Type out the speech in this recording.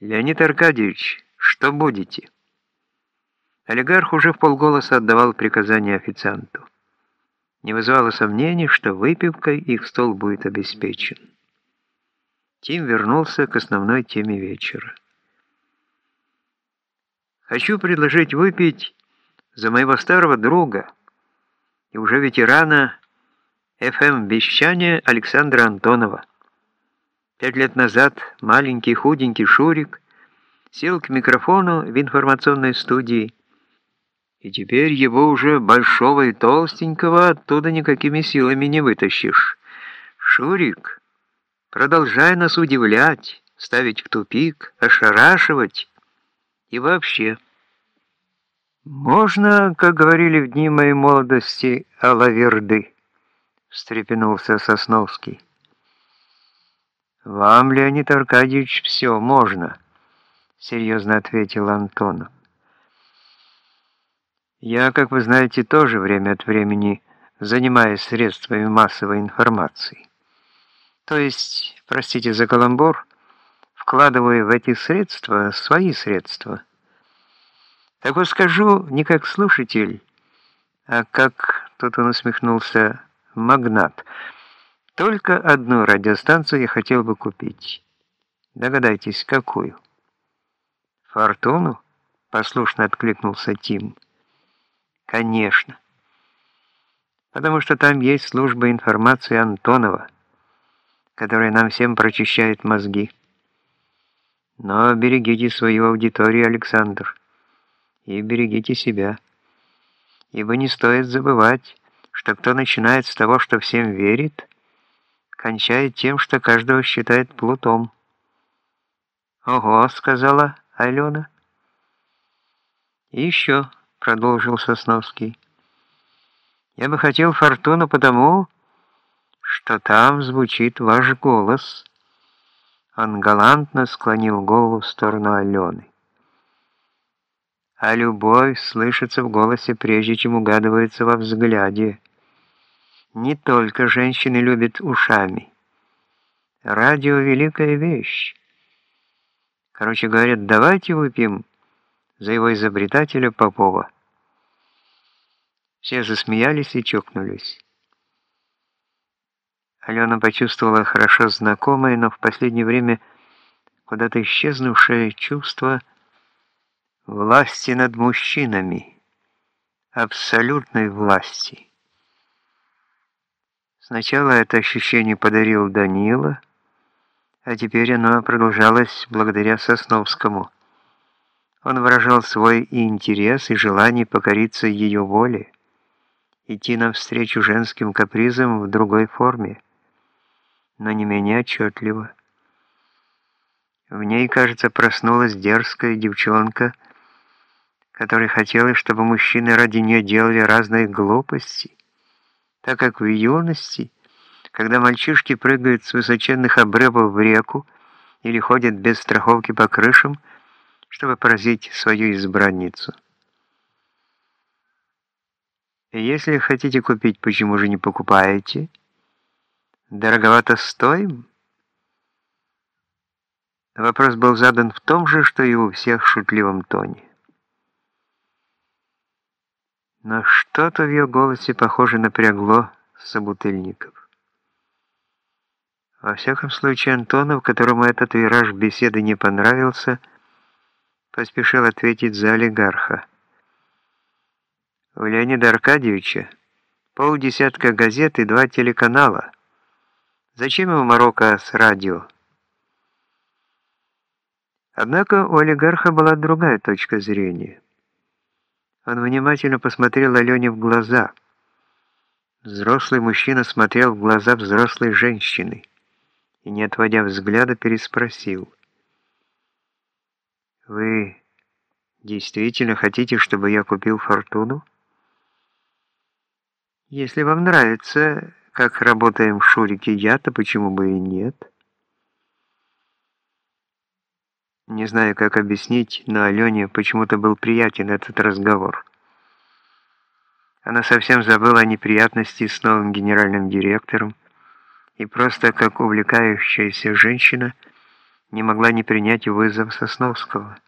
Леонид Аркадьевич, что будете? Олигарх уже в полголоса отдавал приказания официанту. Не вызывало сомнений, что выпивкой их стол будет обеспечен. Тим вернулся к основной теме вечера. «Хочу предложить выпить за моего старого друга и уже ветерана ФМ-вещания Александра Антонова. Пять лет назад маленький худенький Шурик сел к микрофону в информационной студии, и теперь его уже большого и толстенького оттуда никакими силами не вытащишь. Шурик, продолжай нас удивлять, ставить в тупик, ошарашивать и вообще. «Можно, как говорили в дни моей молодости, алаверды», — встрепенулся Сосновский. «Вам, Леонид Аркадьевич, все можно», — серьезно ответил Антонов. «Я, как вы знаете, тоже время от времени занимаюсь средствами массовой информации. То есть, простите за каламбур, вкладываю в эти средства свои средства. Так вот скажу не как слушатель, а как, тут он усмехнулся, магнат — только одну радиостанцию я хотел бы купить. Догадайтесь, какую? Фортуну? Послушно откликнулся Тим. Конечно. Потому что там есть служба информации Антонова, которая нам всем прочищает мозги. Но берегите свою аудиторию, Александр, и берегите себя. Ибо не стоит забывать, что кто начинает с того, что всем верит, кончает тем, что каждого считает плутом. «Ого», — сказала Алена. «И еще», — продолжил Сосновский, — «я бы хотел фортуну потому, что там звучит ваш голос». Он галантно склонил голову в сторону Алены. А любовь слышится в голосе, прежде чем угадывается во взгляде. Не только женщины любят ушами. Радио — великая вещь. Короче говоря, давайте выпьем за его изобретателя Попова. Все засмеялись и чокнулись. Алена почувствовала хорошо знакомое, но в последнее время куда-то исчезнувшее чувство власти над мужчинами, абсолютной власти. Сначала это ощущение подарил Данила, а теперь оно продолжалось благодаря Сосновскому. Он выражал свой интерес, и желание покориться ее воле, идти навстречу женским капризам в другой форме, но не менее отчетливо. В ней, кажется, проснулась дерзкая девчонка, которая хотела, чтобы мужчины ради нее делали разные глупости, так как в юности, когда мальчишки прыгают с высоченных обрывов в реку или ходят без страховки по крышам, чтобы поразить свою избранницу. Если хотите купить, почему же не покупаете? Дороговато стоим? Вопрос был задан в том же, что и у всех шутливом тоне. Но что-то в ее голосе, похоже, напрягло собутыльников. Во всяком случае, Антонов, которому этот вираж беседы не понравился, поспешил ответить за олигарха. У Леонида Аркадьевича полдесятка газет и два телеканала. Зачем ему Марокко с радио? Однако у олигарха была другая точка зрения. Он внимательно посмотрел Алене в глаза. Взрослый мужчина смотрел в глаза взрослой женщины и, не отводя взгляда, переспросил. «Вы действительно хотите, чтобы я купил фортуну?» «Если вам нравится, как работаем в Шурике я, то почему бы и нет?» Не знаю, как объяснить, но Алене почему-то был приятен этот разговор. Она совсем забыла о неприятности с новым генеральным директором и просто как увлекающаяся женщина не могла не принять вызов Сосновского.